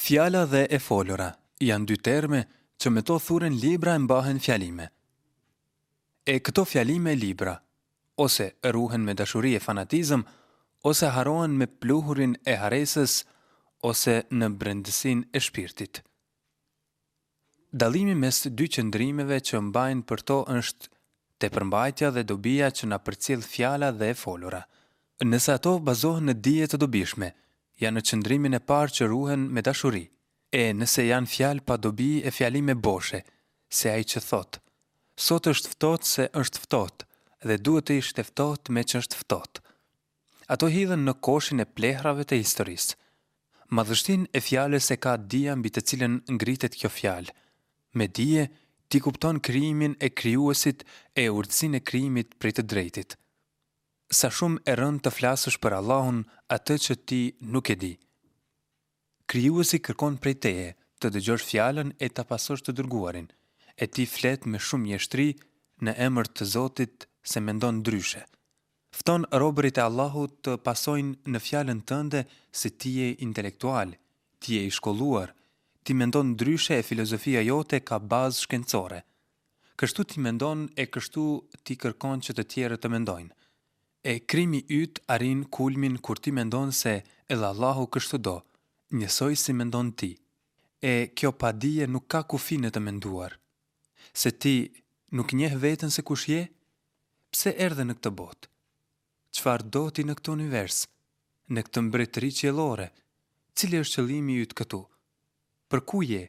Fjala dhe e folura janë dy terme që me to thuren libra e mbahen fjalime. E këto fjalime libra, ose ruhen me dashuri e fanatizëm, ose harrohen me pluhurin e harresës, ose në brendësinë e shpirtit. Dallimi mes dy qëndrimeve që mbajnë për to është te përmbajtja dhe dobia që na përcjell fjala dhe e folura. Nëse ato bazohen në dije të dobishme, janë në qëndrimin e parë që ruhen me dashuri. E, nëse janë fjalë pa dobi e fjalime boshe, si ai që thotë, Sot është ftohtë se është ftohtë dhe duhet të ishte ftohtë meqë është ftohtë. Ato hidhen në koshin e plehrave të historisë. Madhështinë e fjalës e ka dija mbi të cilën ngritet kjo fjalë. Me dije, ti kupton krijimin e Krijuesit e urtësinë e krijimit prej të drejtit. Sa shumë e rëndë të flasësh për Allahun atë që ti nuk e di. Krijuesi kërkon prej teje të dëgjosh fjalën e ta pasosh të dërguarin, e ti flet me shumë mjeshtri në emër të Zotit se mendon ndryshe. Fton robërit e Allahut të pasojnë në fjalën tënde se ti je intelektual, ti je i shkolluar, ti mendon ndryshe e filozofia jote ka bazë shkencore. Kështu ti mendon e kështu ti kërkon që të tjerët të mendojnë. E krimi yt arrin kulmin kur ti mendon se edhe Allahu kështu do, njësoj si mendon ti. E kjo padije nuk ka kufi në të menduar. Se ti nuk njeh veten se kush je? Pse erdhe në këtë botë? Çfarë do ti në këtë univers? Në këtë mbretëri qiellore? Cili është qëllimi yt këtu? Për ku je?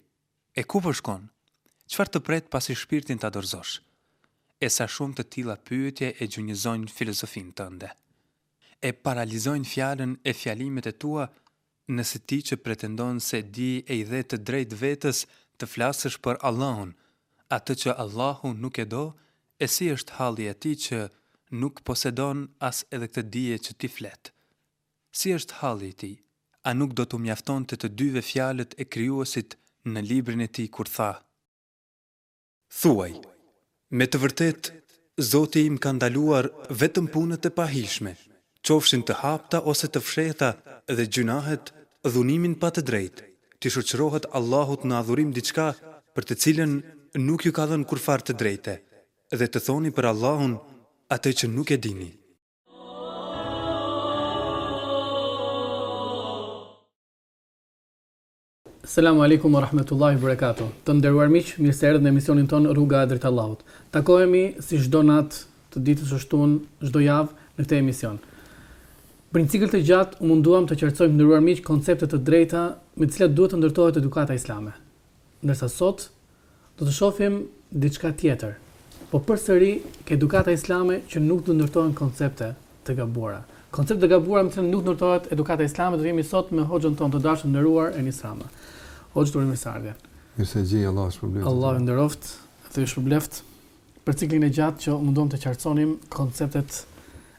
E ku po shkon? Çfarë të pret pasi shpirtin ta dorëzosh? E sa shumë të tilla pyetje e gjunjëzojnë filozofinë tënde. E paralizojnë fjalën e fjalimet e tua nëse ti që pretendon se di e i dhe të drejtë vetes të flasësh për Allahun, atë që Allahu nuk e do e si është halli i tij që nuk posedon as edhe këtë dije që ti flet. Si është halli i tij? A nuk do t'u mjaftonte të dyve fjalët e Krijuesit në librin e tij kur tha, Thuaj, Me të vërtetë, Zoti im ka ndaluar vetëm punët e pahijshme, qofshin të hapta ose të fshehta dhe gjynahet, dhunimin pa të drejtë, t'i shoqërohet Allahut në adhurim diçka për të cilën nuk ju ka dhënë kurrfarë të drejte, dhe të thoni për Allahun atë që nuk e dini. Selamu alikum wa rahmetullahi wa barakatuh. Të nderuar miq, mirë se erdhët në emisionin tonë Rruga drejt Allahut. Takohemi si çdo natë të ditës së shtunë, çdo javë në këtë emision. Për një cikël të gjatë u munduam të qartësojmë nderuar miq koncepte të drejta me të cilat duhet të ndërtohet edukata islame. Ndërsa sot do të shohim diçka tjetër, po përsëri te edukata islame që nuk do ndërtohen koncepte të gabuara. Koncepte të gabuara me të cilën nuk ndërtohet edukata islame do të jemi sot me hoxhën tonë të dashur të nderuar Enis Rama. Hoxhë të uroj mirëseardhje. Mirë se gjej, Allahu të shpërbleftë. Allahu ju nderoftë dhe ju shpërbleftë për ciklin e gjatë që u munduam të qartësonim konceptet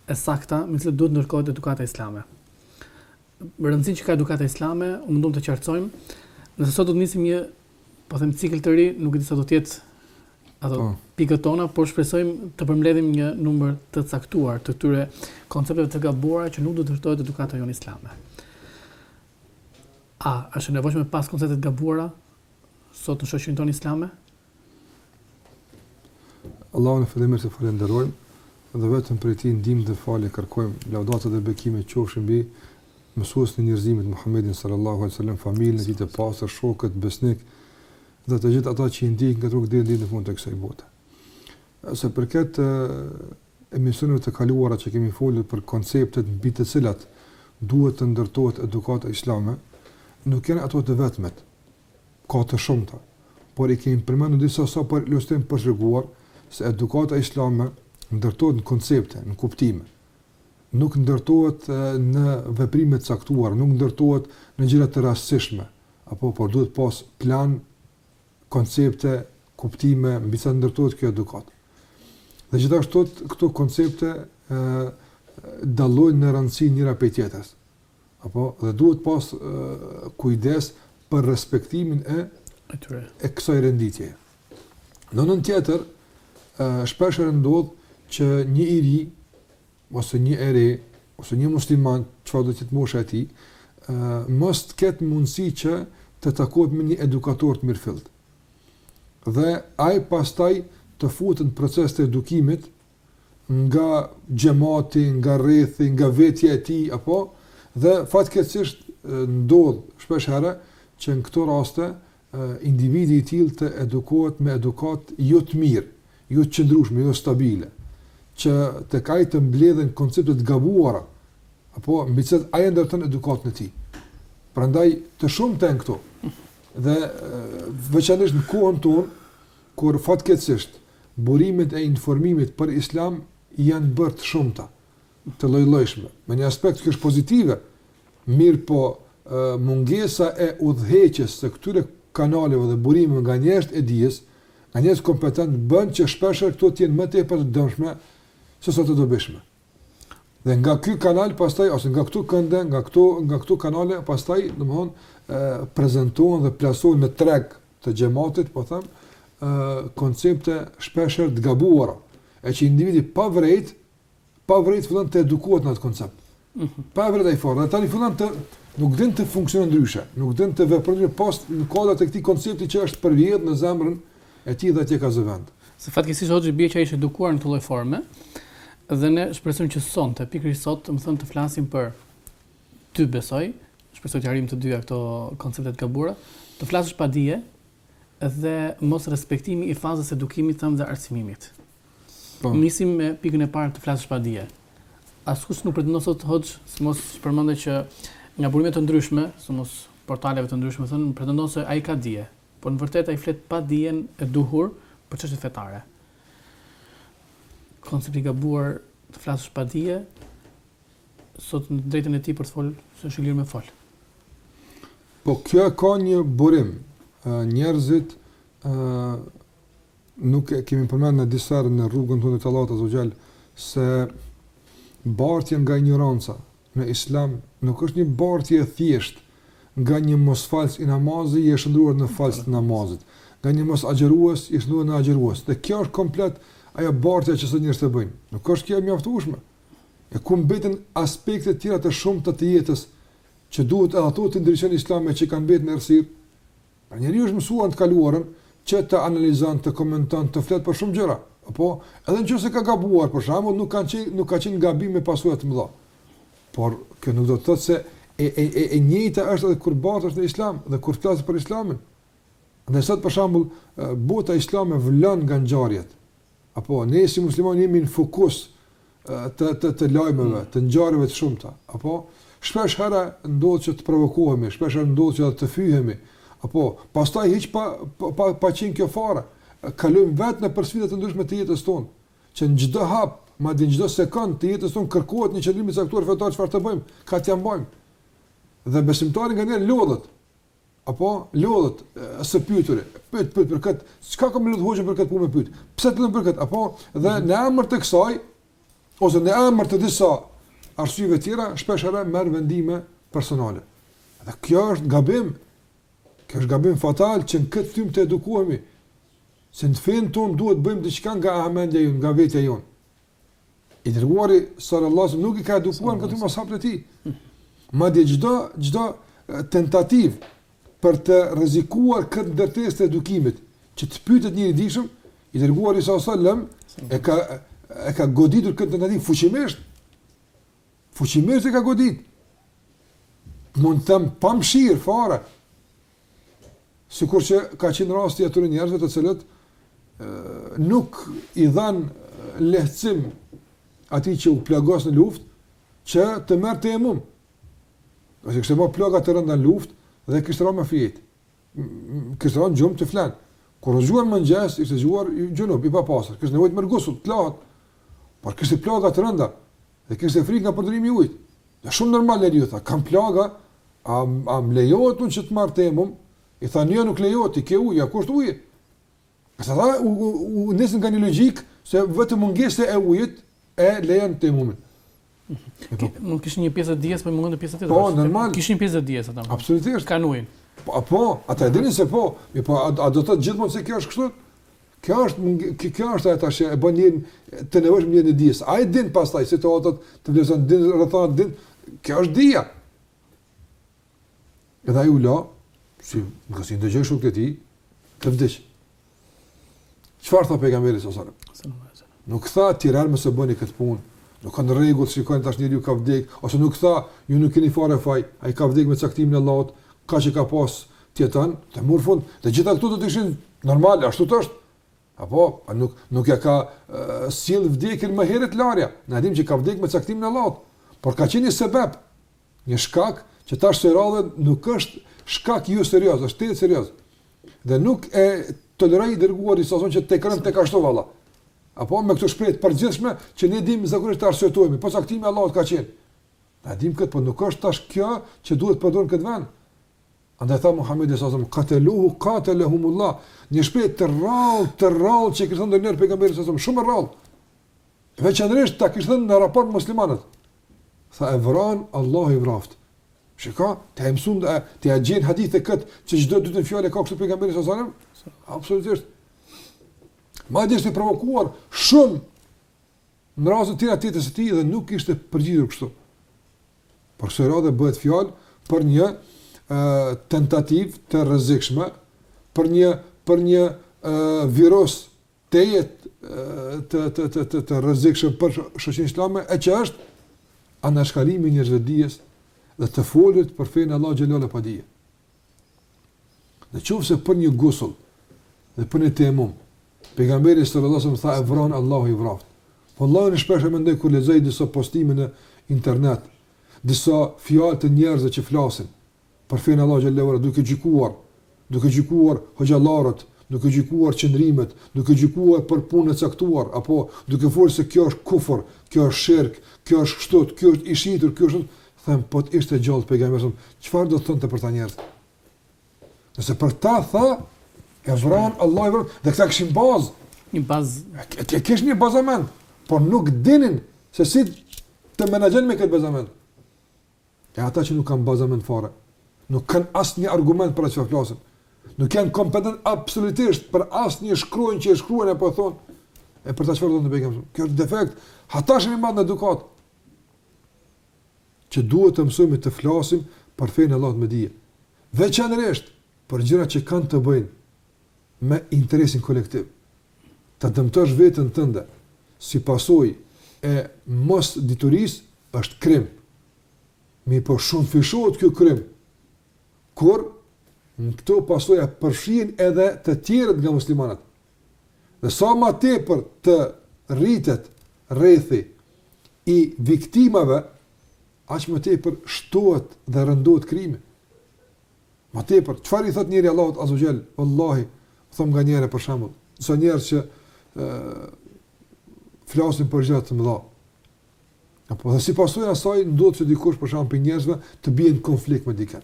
e sakta me të cilat duhet ndërtohet edukata islame. rëndësinë që ka edukata islame, u munduam të qartësojmë. Ndërsa sot do të nisim një, po them cikël të ri, nuk e di sa do të jetë ato po. pikët tona, por shpresojmë të përmbledhim një numër të caktuar të këtyre koncepteve të gabuara që nuk do të ndërtohet edukata jonë islame. A është e nevojshme pas koncepte të gabuara sot në shoqërinë tonë islame? Allahun e madhëruar e falënderojmë dhe vetëm prej tij ndihmë dhe falje kërkojmë. Lavdata dhe bekimet qofshin mbi mësuesin e njerëzimit Muhammedin sallallahu alaihi wasallam, familjen e tij të pastër, shokët besnikë dhe të gjithë ata që e ndjekin këtë rrugë deri në fund të kësaj bote. Sa u përket emisioneve të kaluara që kemi folur për konceptet mbi të cilat duhet të ndërtohet edukata islame, nuk janë ato të vetmet. ka të shumta, por i kemi përmendur disa sa për ilustrim për të treguar se edukata islame ndërtohet në koncepte, në kuptime. Nuk ndërtohet në veprime të caktuara, nuk ndërtohet në gjëra të rastësishme, apo por duhet pas plan, koncepte, kuptime mbi çka ndërtohet kjo edukatë. Dhe gjithashtu këto koncepte ë dallojnë në rëndësi njëra prej tjetrës. Apo dhe duhet pas kujdes për respektimin e atyre e kësaj renditjeje. Në anën tjetër, shpeshherë ndodh që një i ri, ose një e re, ose një musliman, çfarëdo të jetë mosha e tij, mos të ketë mundësi që të takohet me një edukator të mirëfilltë. Dhe ai pastaj të futet në proces të edukimit, nga xhemati, nga rrethi, nga vetja e tij, apo, dhe fatkeqësisht ndodh shpesh herë që në këto raste individi i tillë të edukohet me edukatë jo të mirë, jo të qëndrueshme, jo stabile, që tek ai të mbledhen koncepte të gabuara, apo mbi të cilat ai ndërton edukatën e tij. Prandaj të shumta janë këto. Dhe veçanërisht në kohën tonë, Por fatkeqësisht, burimet e informimit për Islam janë bërë të shumta, të llojllojshme. Në një aspekt kjo është pozitive, mirëpo mungesa e udhëheqjes së këtyre kanaleve dhe burimeve nga njerëzit e dijes, nga njerëzit kompetentë bën që shpesh herë këto të jenë më tepër të dëmshme sesa të dobishme. Dhe nga ky kanal pastaj ose nga këto kënde, nga këto nga këto kanale pastaj, domthon, ë prezantohen dhe plasohen në treg të xhamatit, po them, ë koncepte shpesh herë të gabuara, e që individi pa vërejt, pa vërejt fillon të edukohet në atë koncept. Mhm. Pa vërejt ai fort, tani fillon të nuk din të funksionon ndryshe, nuk din të vepron pos në kodet e këtij koncepti që është përvjedh në zemrën e tij dhe atje ka zë vend. Se fatkeqësisht Hoxhë bie që ai është edukuar në këtë lloj forme dhe ne shpresojmë që sonte, pikërisht sot, domethënë të flasim për dy besoj, shpresoj të arrijmë të dyja këto koncepte të gabuara, të flasësh pa dije dhe mos respektimi i fazës së edukimit tënd dhe arsimimit. Po. Nisim me pikën e parë të flasësh pa dije. Askush nuk pretendon sot hoxhë, mos përmendë që nga burime të ndryshme, sidomos portaleve të ndryshme thonë, pretendon se ai ka dije. Po në vërtetë ai flet pa dijen e duhur për çështjet fetare. Koncept i gabuar të flasësh pa dije, sot në të drejtën e tij për të fol, s'është i lirë me fol. Po kjo e ka një burim, njerëzit ë nuk e kemi përmend në disa në rrugën tonë te Allahu azza xal se bartja nga injoranca në Islam nuk është një bartje e thjeshtë nga një mosfalës i namazit je shëndrruar në falës të namazit, nga një mosagjërues je shëndrruar në agjërues. Dhe kjo është komplet ajo bartja që sot njerëzit e bëjnë. Nuk është kjo e mjaftueshme. E ku mbeten aspektet tjera të shumta të jetës që duhet edhe ato të ndryshojnë islame që kanë mbetë në errësirë? Pra njeriu është mësuar në të kaluarën që të analizon, të komenton, të flet për shumë gjëra. Apo edhe nëse ka gabuar, për shembull, nuk kanë qenë nuk ka qenë gabim me pasoja të mëdha. Por kjo nuk do të thotë se e e e, e njëjta është edhe kur bartesh në Islam dhe kur flas për Islamin. Dhe sot për shembull, bota islame vlon nga ngjarjet. Apo, ne si muslimanë jemi në fokus të, të, të lajmeve, mm. të ngjarjeve të shumta. Apo, shpesh herë ndodh që të provokohemi, shpesh herë ndodh që të fyhemi. Apo, pastaj hiq pa, pa, pa, pa qenë kjo fare. Kalojmë vetë nëpër sfida të ndryshme të jetës tonë, që në çdo hap, madje çdo sekond të jetës tonë kërkohet një qëndrim i caktuar fetar çfarë të bëjmë, kah t'ia mbajmë. Dhe besimtari nganjëherë lodhet, Apo lodhet së pyeturi, pyet pyet për kët, çka kam me lodh hoxhën për kët punë pyet. Pse të lodh për kët? Apo dhe në emër të kësaj ose në emër të disa arsyeve të tjera, shpesh edhe merr vendime personale. Dhe kjo është gabim. Kjo është gabim fatal që në këtë frymë të edukohemi. Se në fenë tonë duhet të bëjmë diçka nga hamendja jonë, nga vetja jonë. I dërguari sallallahu alaihi wasallam nuk i ka edukuar kështu sahabët e tij. Madje çdo çdo tentativë për të rrezikuar këtë ndërtesë të edukimit, që të pyetet njeri i dijshëm, i dërguari sallallahu alaihi wasallam e ka e ka goditur këtë tentativë fuqimisht. Fuqimisht e ka godit. Mund të them pamëshirë fare. Sikur që ka qenë rasti i atyre njerëzve të cilët nuk i dhan lehtësim atij që u plagos në luftë që të merrte tejemum. Se kishte plagë të rënda në luftë dhe kishte rënë me fjetë, kishte rënë në gjumë të flejë. Kur u zgjua në mëngjes, ishte zgjuar xhunub, i papastër, kishte nevojë të merr gusull, të lahet, por kishte plagë të rënda dhe kishte frikë nga përdorimi i ujit. Dhe shumë normal u tha, kam plagë A, a më lejohet unë që të marr tejemum? I thanë jo, nuk lejohet, ti ke ujë, ja kishte ujë. E saktë, u, u, u, u nisën nga një logikë, se vetëm mungesa e ujit e lejon tejemumin. Po- mund të kishin një pjesë të dijes, por mungonte pjesa tjetër. Po, normal. Kishin pjesë të dijes ata. Absolutisht. Kanë ujin. Po, po, ata e dinin se po, mi po a, a do të thotë gjithmonë se kjo është kështu? Kjo është kjo është ajo tash e bën njeriun të nevojshëm njeri i dijes. Ai din pastaj situatat, i vlerëson din rrethana din. Kjo është dija. Edhe ai u la, si e dëgjoi shokun e tij, dhe vdiq. Çfarë tha pejgamberi sa sallam? Nuk tha tjetër herë mos e bëni këtë punë. Nuk ka në rregull, shikoni tash njeriu ka vdek, ose nuk tha, ju nuk keni fare faj, ai ka vdek me caktimin e Allahut, ka që ka pas të jeton dhe mori fund. Të gjitha këto do të ishin normale, ashtu edhe është. Apo, a nuk, nuk ia ka uh, sjellë vdekjen më herët larja. Ne e dimë që ka vdek me caktimin e Allahut. Por ka qenë një sebeb, një shkak, që tash kësaj radhe nuk është shkak joserioz, është tejet serioz. Dhe nuk e toleroi i dërguari sallallahu alaihi wasallam që të kalonte kështu vallë. Apo, me këto shprehjet e përgjithshme që ne dimë zakonisht të arsyetohemi, po caktimi i Allahut ka qenë. Ne e dimë këtë, po nuk është tash kjo që duhet të përdorim në këtë vend. Andaj tha Muhamedi sallallahu alaihi wasallam, "Qataluhu qatalahumullah", një shprehje të rrallë, të rrallë që kishte ndonjëherë pejgamberi sallallahu alaihi wasallam, shumë rrallë. Veçanërisht ta kishte në raport me muslimanët. Tha e vranë, Allahu i vraftë. Shiko, a mundesh ta gjen në hadithe kët, që çdo e dyta fjalë ka kështu pejgamberi sallallahu alaihi wasallam? Absolutisht. Madje është provokuar shumë në raste të tjera të jetës së tij dhe nuk ishte përgjigjur kështu. Por kësaj radhe bëhet fjalë për një tentativë të rrezikshme, për një, për një virus të jetë të të të të të rrezikshëm për shoqërinë islame, e që është anashkalimi i njerëzve të dijes dhe të folurit për fenë e Allahut xhele xhelaluhu pa dije. Në qofë se për një gusull dhe për një tejemum, pejgamberi salallahu alejhi ve selem tha e vranë Allahu i vraftë. Vallahi unë shpesh mendoj kur lexoj disa postime në internet, disa fjalë të njerëzve që flasin për fenë e Allahut xhele ve ala duke gjykuar, duke gjykuar hoxhallarët, duke gjykuar qëndrimet, duke gjykuar për punë të caktuara, apo duke folë se kjo është kufër, kjo është shirk, kjo është kështu, kjo është i shitur, kjo është them po të ishte gjallë pejgamberi sa çfarë do të thonte për këta njerëz? Nëse për ta tha e vranë Allahu i vraftë, dhe këta kishin bazë, një bazë. E kishin një bazament, por nuk dinin se si të menaxhojnë me këtë bazament. E ata që nuk kanë bazament fare, nuk kanë asnjë argument për çfarë flasin. Nuk kanë kompetencë absolutisht për asnjë shkronjë që e shkruan apo thon. E për ta çfarë do të bëjmë? Ky është defekt. Jashtëzakonisht i madh në edukatë. që duhet të mësojmë të flasim për fenë e Allahut me dije, veçanërisht për gjërat që kanë të bëjnë me interesin kolektiv. Të dëmtosh veten tënde si pasojë e mosditurisë është krim. Mirëpo shumëfishohet ky krim, kur në këto pasoja përfshihen edhe të tjerët nga muslimanët, Dhe sa ma tepër të rritet rrethi i viktimave, aq më tepër shtohet dhe rëndohet krimi. Ma tepër, çfarë i thot njeriu Allahut Azze ve Xhel, Vallahi, them nganjëherë për shembull, sa njerëz që flasin për gjëra të mëdha. E pastaj edhe si pasojë e asaj ndodh që dikush për shembull prej njerëzve të bien në konflikt me dikë.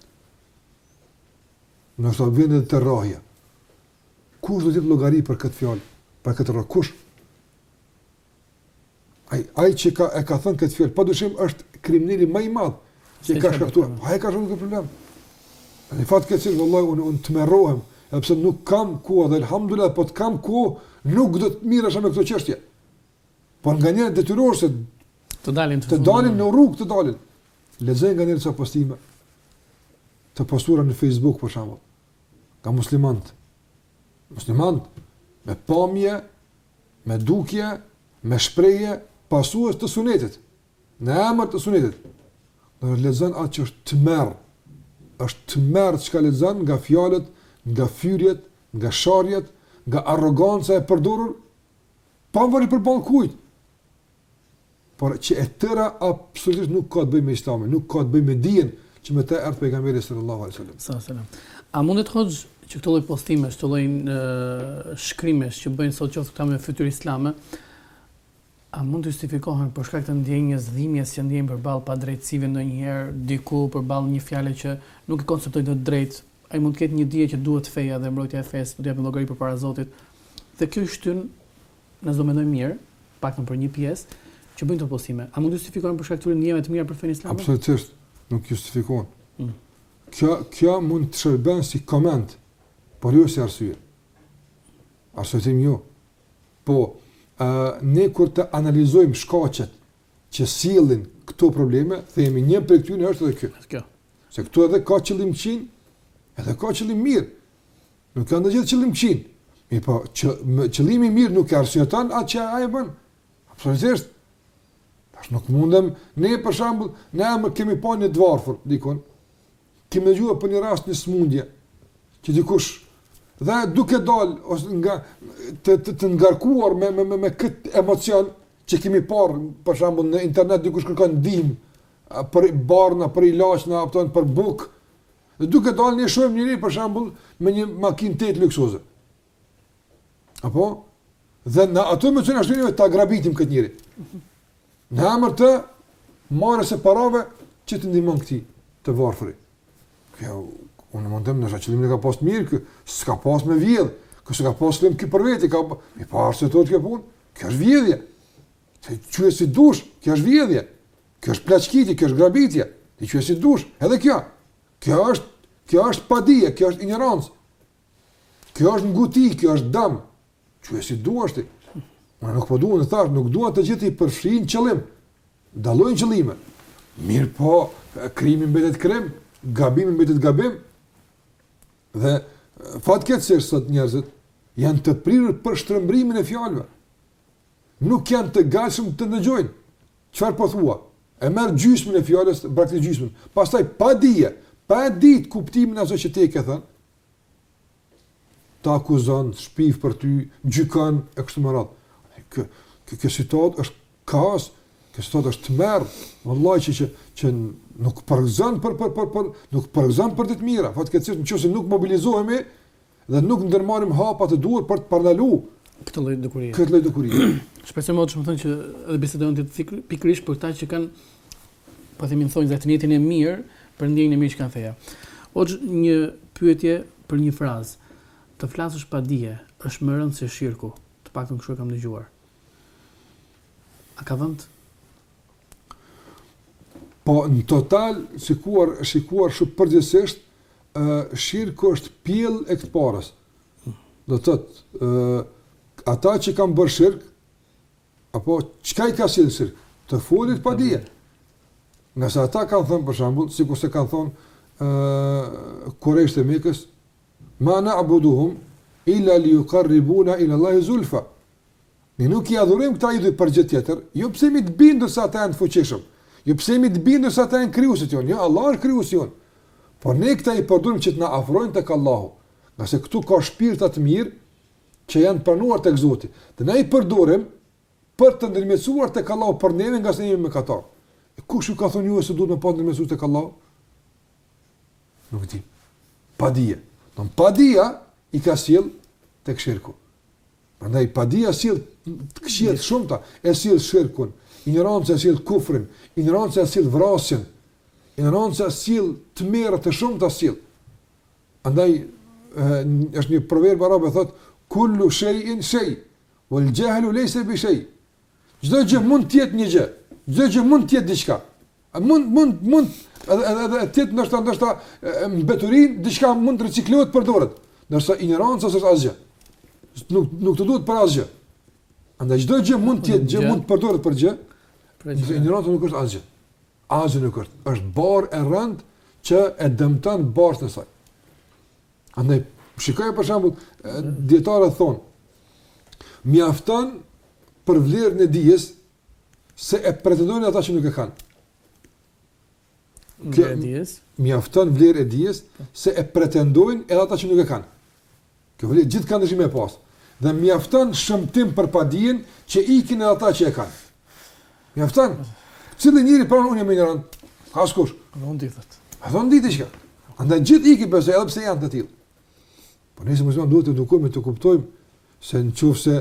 Nëse vjen te rrahja. Kush do të jep llogari për këtë fjalë, për këtë rrahje? Kush? Ai, ai që ka, e ka thënë këtë fjalë, pa dyshim është krimineli më i madhë që e ka shkaktuar. Ai e ka shkaktuar këtë problem. Në fakt kështu, vallahi, unë, unë tmerrohem, edhe pse nuk kam kohë, edhe elhamdulilah, po të kam kohë, nuk do të merresha me këto çështje. Por nganjëherë detyrohesh se të dalin, të, të dalin në rrugë të dalin. Lexoj nganjëherë postime, të postuara në Facebook, për shembull. nga muslimanët. Muslimanët me pamje, me dukje, me shprehje pasues të sunetit, në emër të sunetit. Dhe lexon atë që është tmerr, është tmerr çka lexon nga fjalët, nga fyrjet, nga sharjet, nga arroganca e përdorur, pamvarë përballë kujt. por që e tëra absolutisht nuk ka të bëjë me Islamin, nuk ka të bëjë me dijen që me të erdhi pejgamberi sallallahu alaihi wasallam. Sa selam. A mundet hoxhë që këto lloj postimesh, këto lloj shkrimesh që bëjnë sot qoftë këta me fytyrë islame, A mund të justifikohen për shkak të ndjenjës dhimbjes që ndjejnë përballë padrejtësive ndonjëherë diku përballë një fjale që nuk e konceptojnë dot drejt, ai mund të ketë një dije që duhet feja dhe mbrojtja e fesë, do japë llogari përpara Zotit. Dhe kjo i shtyn Nëse do mendojmë mirë, të paktën për një pjesë, që bëjnë këto postime, a mund të justifikohen për shkak të këtyre ndjenjave të mira për fenë islame? Absolutisht, nuk justifikohen. Mm. Kjo kjo mund të shërben si koment, por jo si arsye. Arsyetim jo. Po, ë ne kur të analizojmë shkaqet që sjellin këto probleme, themi një prej tyre është edhe kjo. Kjo. Se këtu edhe ka qëllim t'keq, edhe ka qëllim mirë. Nuk ka ndonjë qëllim t'keq. Mirëpo që qëllimi i mirë nuk e arsyeton atë që ai bën. Absolutisht. Tash nuk mundem ne për shembull, ne e kemi pa një t'varfur dikon. Kemi dëgjuar për një rast një sëmundje që dikush dhe duke dal ose nga të të, të ngarkuar me me me, me kët emocion që kemi parë për shembull në internet dikush kërkon ndihmë për barna, për ilaç, apo për bukë. Dhe duke dalë ne shohim njeri për shembull me një makinë tejet luksoze. Apo dhe në atë më çon ashtu ta grabitim këtë njeri. Në emër të marrjes së parave që të ndihmojmë këtij të varfëri. Kjo unë mundem në thash qëllimin e ka pas të mirë, kë, s'ka pas me vjedhë, kë s'ka pas qëllim për veti, ka... mirëpo sërish kjo punë, kjo është vjedhje. Ti quje si dush, kjo është vjedhje. Kjo është plaçkitje, kjo është grabitje. Ti quje si dush, edhe kjo. Kjo është, kjo është padije, kjo është injorancë. Kjo është nguti, kjo është dëm. Quje si duash ti. Unë nuk po dua, të thash, nuk dua të gjithë t'i përfshij në qëllim. Dallojnë qëllimet. Mirëpo, krimi mbetet krim, gabimi mbetet gabim. Dhe fatkeqësisht sot njerëzit janë të prirur për shtrembërimin e fjalëve. Nuk janë të gatshëm të dëgjojnë. Çfarë po thua? E merr gjysmën e fjalës, braktis gjysmën. Pastaj pa dije, pa e ditë kuptimin e asaj që ti e ke thënë, të akuzon, shpif për ty, gjykon e kështu me radhë. Kjo kjo kjo situatë është kaos, kjo situatë është tmerr, vallahi që që që nuk përgëzon për për për për nuk përgëzon për ditë t'mira, fatkeqësisht nëse nuk mobilizohemi, dhe nuk ndërmarrim hapat e duhur për të parandalur këtë lloj dukurie. Këtë lloj dukurie. Shpeshherë më thonë që edhe bisedojnë ti, pikërisht për këta që kanë, po themin thonë, për nijetin e mirë, për ndjenjën e mirë që ka ndaj fesë. Hoxhë, një pyetje për një frazë, të flasësh pa dije, është më rëndë se shirku, të paktën kështu e kam dëgjuar. A ka vënd? Po, në total, shikuar, shikuar shumë përgjithësisht, Ë, shirku është pjellë e kësaj të parës. Do të thotë, ë, ata që kanë bërë shirk, apo, çka i ka sjellë në shirk? Të folit pa dije. Ngase ata kanë thënë, për shambull, sikurse kanë thënë, ë, kurejshët e Mekës, ma nabuduhum, illa li jukarribuna ila Allahi zulfa. Ne nuk i adhurojmë këta idhuj për gjë tjetër, jo pse jemi të bindur se ata janë të fuqishëm, jo pse jemi të bindur se ata janë krijuesit jonë, jo, Allahu është krijuesi jonë. Por ne këta i përdorim që të na afrojnë tek Allahu, ngase këtu ka shpirta të mirë që janë pranuar tek Zoti. Dhe ne i përdorim për të ndërmjetësuar tek Allahu për neve ngase jemi mëkatarë. E kush ju ka thënë ju se duhet me ndërmjetësuar tek Allahu? Nuk di. Padija. Domethënë padija i ka sjellë tek shirku. Prandaj padija sjell të këqija të shumta, e sjell shirkun, injoranca e sjell kufrin, injoranca e sjell vrasjen, injoranca e sjell të meta të shumta sjell. Andaj është një proverb arab e thotë kullu shay'in shay wal jahlu laysa bi shay. Çdo gjë mund të jetë një gjë, çdo gjë mund të jetë diçka. Mund mund mund edhe edhe edhe të jetë ndoshta ndoshta mbeturinë diçka mund të riciklohet përdoret. Ndërsa injoranca është asgjë. Nuk nuk të duhet për asgjë. Andaj çdo gjë mund të jetë gjë mund të përdoret për gjë. Ndërsa injoranca nuk është asgjë. Asgjë nuk është. Është barrë e rëndë që e dëmton bartësin e saj. Andaj shiko për shembull dijetarët thonë mjafton për vlerën e dijes se e pretendojnë edhe ata që nuk e kanë. Vlerë e dijes. Mjafton vlerë e dijes se e pretendojnë edhe ata që nuk e kanë. Kjo vlerë gjithë kanë dëshirë me e pas. Dhe mjafton shëmtim për padijen që ikin edhe ata që e kanë. Mjafton. Cili njeri pranon unë jam injorant? Askush. Nuk di thotë. A thon di diçka? Andaj gjithë ikin prej saj edhe pse janë të tillë. Po ne si muslimanë duhet të edukohemi të kuptojmë se në qoftë se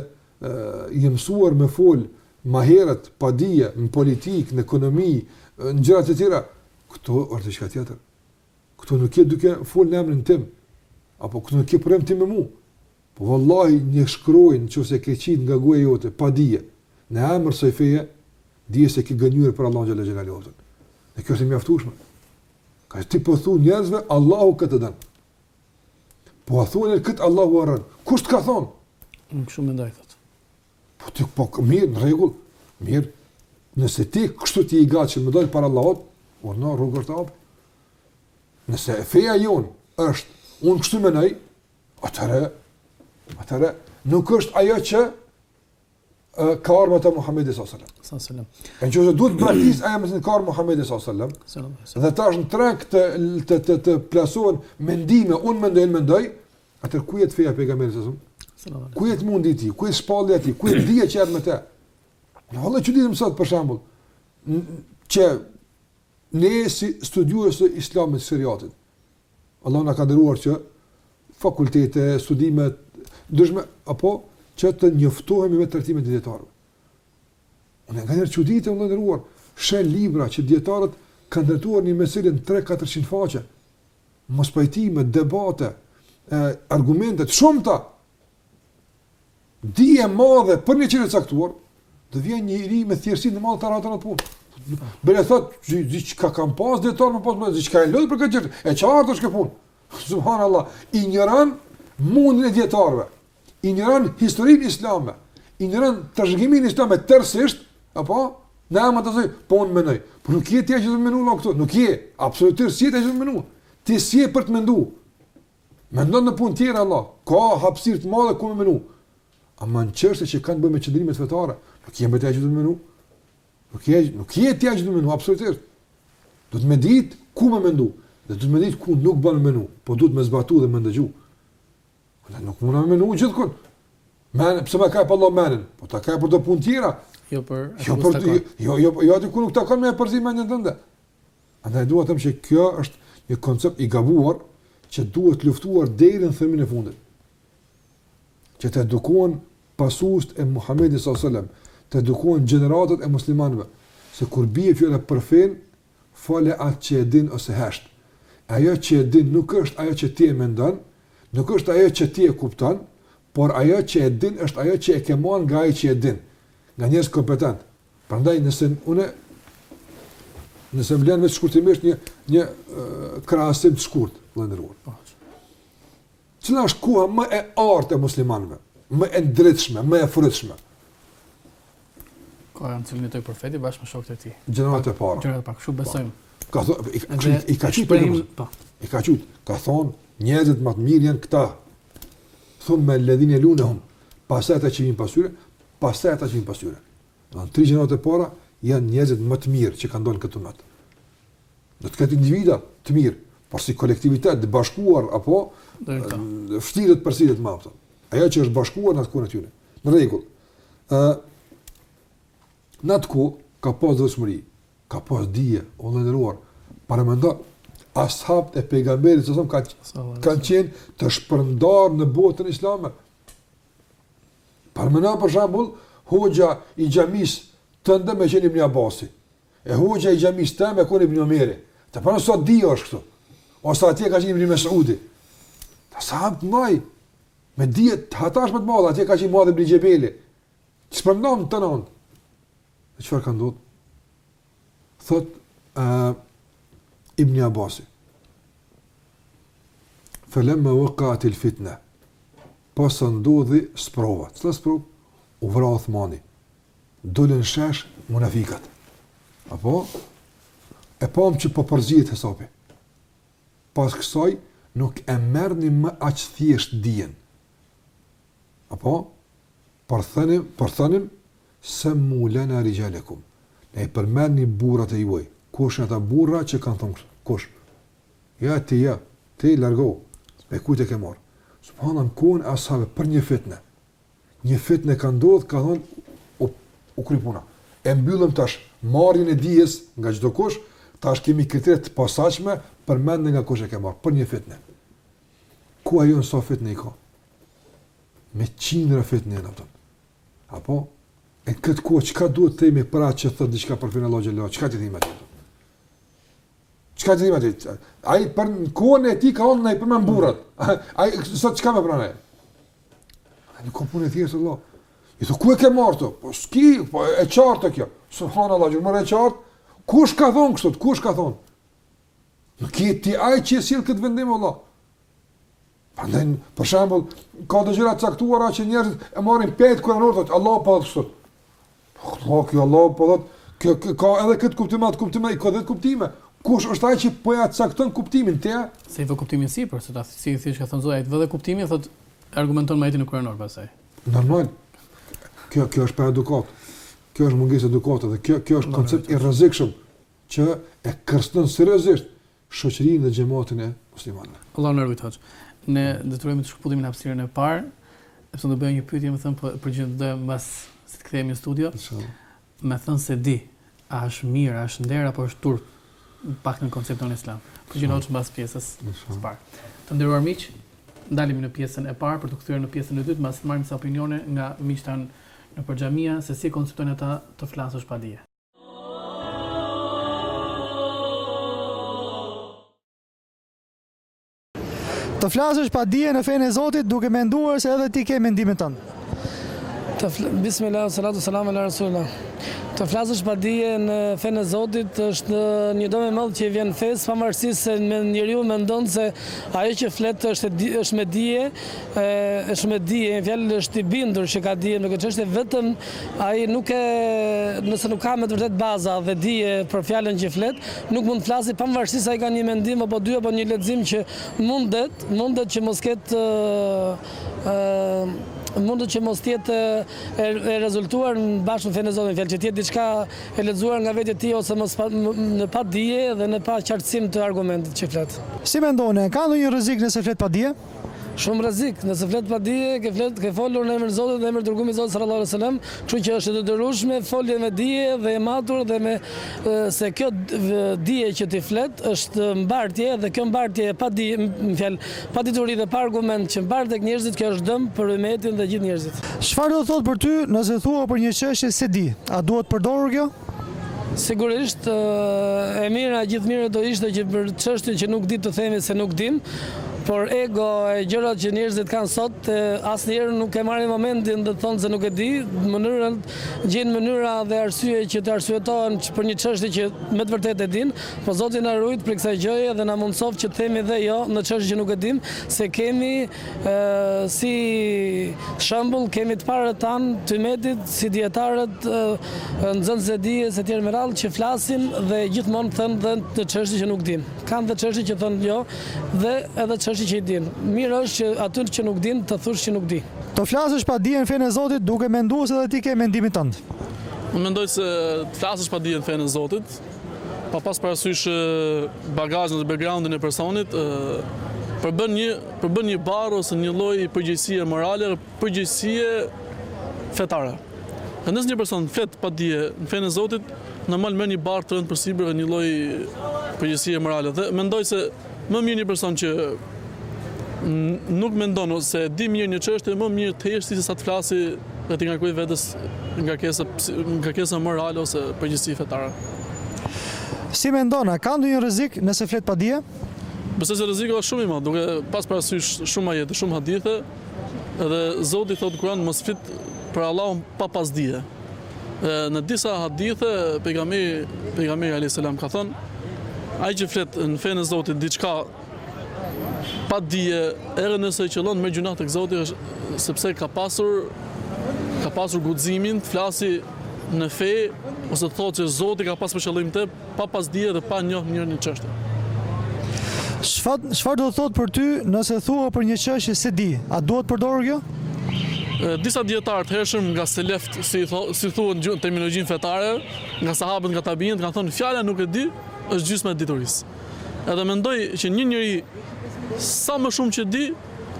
je mësuar me folë ma herët, pa dije, në politikë, në ekonomi, në gjëra të tjera, këtu është diçka tjetër. Këtu nuk je duke folë në emrin tim, apo këtu nuk je po rren ti mu. Po vallahi një shkronjë në qoftë se ke qitë nga goja jote, pa dije, në emër të fesë, dije se ke gënjyer për Allahun xhele xhelaluhu. Dhe kjo është e mjaftushme. Ka që ti po u thu njerëzve, Allahu ka thënë. Po a thu ni këtë Allahu arrën? Kush të ka thonë? Unë kështu mendoj, thotë. Po ti po, mirë, në rregull, mirë. Nëse ti kështu ti je gati që me dol para Allahut, o në rregull tash. Nëse feja jonë është, unë kështu menoj, atëherë, atëherë, nuk është ajo që ka ardh me të Muhammedi s.a.s. Në që se duhet praktikisht, ajo me çka ka ardh Muhammedi s.a.s. Dhe tash në treg të, të, të, të plasohen mendime, unë mendoj, unë mendoj, atëherë ku mbetet feja e pejgamberit s.a.s. Ku mbetet mundi i tij, ku mbetet shpallja e tij, ku mbetet dija që erdh me te. Në halë që ditëve sot, për shembull, që ne si studiues të islamit, sheriatit, Allahu na ka dhuruar që fakultete, studime të ndryshme apo që të njoftohemi me trajtimet e dietarëve. Unë nganjëherë çuditem i nderuar shoh libra që dietarët kanë trajtuar një mesele në 3-400 faqe. Mospajtime, debate, e, argumente të shumta, dije e madhe për një çështje të caktuar, dhe vjen një njeri me thjeshtësi të madhe ta rrëzon atë punë. Bre thot, diçka kam pas detor, më pas diçka e lodh për këtë gjë. E çfarë është kjo punë? Subhanallahu, injoron mundin e dietarëve. Injoron historinë islame. Injoron trashëgiminë islame tërësisht, apo do me të thënë, po unë mendoj. Por nuk je ti ai që të mendon këtu, nuk je. Absolutisht s'je ti ai që të mendon. Ti s'je për të menduar. Mendo në punë tjera Allah, ka hapësirë të madhe ku me menu. Ama në çështje që kanë të bëjnë me qëndrimet fetare, nuk je ti ai që të menon. Nuk je, nuk je ti ai që të menon absolutisht. Duhet me ditë ku me mendu, dhe duhet me ditë ku nuk bën me menu, po duhet me zbatu dhe me ndëgju. Ata nuk mund të menojnë gjithkund. Men, pse më ka dhanë Allahu menen? Po ta ka për do punë tjera. Jo për, jo për, jo jo, jo aty ku nuk takon me përzi mendjen tënde. Andaj dua të them se kjo është një koncept i gabuar që duhet luftuar deri në frymën e fundit. Që të edukohen pasuesit e Muhamedit sallallahu alajhi wasallam, të edukohen gjeneratat e muslimanëve se kur bie fjala për fenë, fole atë që e din ose hesht. Ajo që e din nuk është ajo që ti e mendon, nuk është ajo që ti e kupton, por ajo që e din është ajo që e ke marrë nga ai që e din, nga njerëz kompetent. Prandaj nëse unë nëse më lejohet shkurtimisht një një krahasim të shkurt, i nderuar. Po. Cila është koha më e artë e muslimanëve, më e ndritshme, më e frytshme? Koha në cilën jetoi profeti bashkë me shokët e tij. Gjeneratat e para. Gjeneratat e para, kështu po. besojmë. Ka thonë i ka thënë i ka thënë po. i ka thënë ka thonë njerëzit më të mirë janë këta. Thummel-ledhine jelunehum, pasaj ata që vinë pas tyre, pasaj ata që vinë pas tyre. Në tri gjenerat e para janë njerëzit më të mirë që kanë dalë këtu në atë. Do të ketë individa të mirë, por si kolektivitet të bashkuar, apo vështirë të përsëritet më prapë. Ajo që është bashkuar në atë kohën e tyre. Në rregull, në atë kohë ka pas dëshmi, ka pas dije, i nderuar, paramendo, ashabët e pejgamberit, sësëm, ka, kanë qenë të shpërndar në botën islame. Paramendo për shembull, hoxha i xhamisë tënde me qenë Ibn Abasi, e hoxha i xhamisë teme me qenë Ibn Omeri. Të përën sa dija është këtu, ose atje ka qenë Ibn Mesudi. Të sa hamë të maj, me dije tashmë të madhe, atje ka qenë Muadh Ibn Xhebeli. Që përndam të nëndë? Dhe çfarë ka ndodhë? Thotë Ibn Abasi. Felemma vekaatil fitne. Pasi ndodhi sprova. Cila sprova? U vra Othmani. Dolën shesh munafikat. Apo? E pam që po përzihet hesapi. Pas kësaj, nuk e merrni më aq thjesht dijen. Apo? Për thënim, për thënim, Semmu lena rixhalekum, na i përmendni burrat e juaj, kush janë ata burra që kanë thënë kështu, kush? Eja ti eja, ti largohu, prej kujt e ke marrë? Subhanallahu në kohën e ashabëve për një fitnë. Një fitnë ka ndodhur, ka thënë u, u kry puna. E mbyllëm tash marrjen e dijes nga çdo kush, tash kemi kritere të posaçme, përmendni nga kush e ke marrë për një fitnë. Ku e jona sa fitnë i ka? Me qindra fitnë janë ato. Apo, e në këtë kohë, çka duhet të themi për atë që thotë diçka për finë Allah Xhelle ve ala, çka t'i themi atij? Çka t'i themi atij? Ai për në kohën e tij ka thënë na i përmend burrat. Ai, sot çka me pranu? Ai nuk o punë e thjeshtë, vallah. I thotë, ku e ke marrë këtë? Po, s'ki, po, e qartë kjo. Subhanë Allah, gjurë mërë e qartë. Kush ka thonë kështu? Kush ka thonë? Nuk je ti ai që e sjell këtë vendim valla. Prandaj për shembull, ka të gjëra caktuara që njerëzit e marrin ajet kur'anor, Allahu po thotë. Po kjo që Allahu po thotë, kjo ka edhe këtë kuptim, atë kuptim, ai ka dhjetë kuptime. Kush është ai që po ja cakton kuptimin ty? Se i vë kuptimin sipas vetes si çka thon Zoti, i vë dhe kuptimin, thot argumenton me ajetin e Kur'anit pastaj. Normal. Kjo kjo është pa edukat. Kjo është mungesë edukate dhe kjo kjo është koncept i rrezikshëm. që e kërcënon seriozisht shoqërinë dhe xhamatin e muslimanëve. Allahu na ruajt hoxh. Ne detyrohemi të shkëputemi në hapësirën e parë. Edhe pse do bëj një pyetje, me thën po përgjigje mbasi të kthehemi në studio. Inshallah. Me thën s'e di, a është mirë, a është nder apo është turp? Pak në konceptin islam. Përgjigjen hoxh mbas pjesës së parë. Të nderuar miq, ndalemi në pjesën e parë për t'u kthyer në pjesën e dytë, mbasi të marrim ca opinione nga miqtë tanë nëpër xhamia se si e konceptojnë ata të flasësh pa dije. Të flasësh pa dije në fenë e Zotit duke menduar se edhe ti ke mendimin tënd. Bismillah ues salatu ues selam ala rasulillah. Të flasësh pa dije në fenë e Zotit është një dëm i madh që i vjen fesë pavarësisht se me njeriu mendon se ajo që flet është është me dije, është me dije, vjen fjala është i bindur që ka dije në këtë çështje vetëm Ai nuk e, nëse nuk ka me të vërtetë baza dhe dije për fjalën që flet, nuk mund të flasë pavarësisht se ai ka një mendim apo dy apo një lexim që mundet, mundet që mos ketë mundet që mos të jetë e, e rezultuar në bazë me fenë e Zotit, vjen fjala që të jetë diçka e lexuar nga vetja e tij ose mos pa, në pa dije dhe në pa qartësim të argumentit që flet. Si mendoni, ka ndonjë rrezik nëse flet pa dije? Shumë rrezik, nëse flet pa dije, ke flet, ke folur në emër të Zotit dhe emër të dërguarit të Zotit sallallahu alaihi wasallam, kështu që është e detyrueshme folje me dije dhe e matur dhe me se kjo dije që ti flet është mbartje dhe kjo mbartje pa dije, vjen fjala, pa dituri dhe pa argument që mbart tek njerëzit kjo është dëm për ymetin dhe gjithë njerëzit. Çfarë do të thotë për ty nëse thua për një çështje s'e di, a duhet përdorur kjo? Sigurisht, e mira, gjithë mirë do ishte që për çështje që nuk di të themi se nuk dimë, por ego e gjërat që njerëzit kanë sot, asnjëherë nuk e marrin momentin dhe të thonë se nuk e di, mënyra gjejnë mënyra dhe arsye që të arsyetohen për një çështje që me të vërtetë e dinë, po Zoti na rujt prej kësaj gjëje dhe na mundësoftë që të themi dhe jo në çështje që nuk e dimë, se kemi Si shembull kemi të parët tanë të ymetit, si dijetarët, nxënësit e dijes e tjerë me radhë që flasin dhe gjithmonë thonë dhe te çështje që nuk dinë. Kanë dhe çështje që thonë jo dhe edhe çështje që i dinë. Mirë është që aty ne që nuk din të thush që nuk di. Të flasësh pa dije në fenë e Zotit duke menduar se dhe ti ke mendimin tënd. Unë mendoj se të flasësh pa dije në fenë e Zotit. pa pas parasysh bagazhin dhe backgroundin e personit, përbën një përbën një barrë ose një lloj përgjegjësie morale, përgjegjësie fetare. Dhe nëse një person flet pa dije në fenë e Zotit, normal merr një barrë të rëndë përsipër dhe një lloj përgjegjësie morale. Dhe mendoj se Më mirë një person që nuk mendon ose s'e di mirë një çështje, më mirë të heshti se sa të flasi e t'i ngarkojë vetes ngarkesa ngarkesa morale ose përgjegjësi fetare. Si mendon, a ka ndonjë rrezik nëse flet pa dije? Besoj se rreziku është shumë i madh, duke pas parasysh shumë ajete, shumë hadithe, dhe Zoti thotë në Kur'an mos flit për Allahun pa pas dije. Në disa hadithe, pejgamberi alayhis salam ka thënë, ai që flet në fenë e Zotit diçka pa dije, edhe nëse e qëllon me gjynah tek Zoti sepse ka pasur ka pasur guximin të flasi në fe ose të thotë se Zoti ka pas për qëllim të Pa pas dije dhe pa njoh mirë një çështje. Çfarë do të thotë për ty nëse thua për një çështje se di? A duhet përdorur kjo? Disa dietarë të hershëm nga selefët, si thuhet në terminologjinë fetare, nga sahabët, nga tabiinët, kanë thënë fjala nuk e di është gjysma e diturisë. Edhe mendoj që një njeri sa më shumë që di,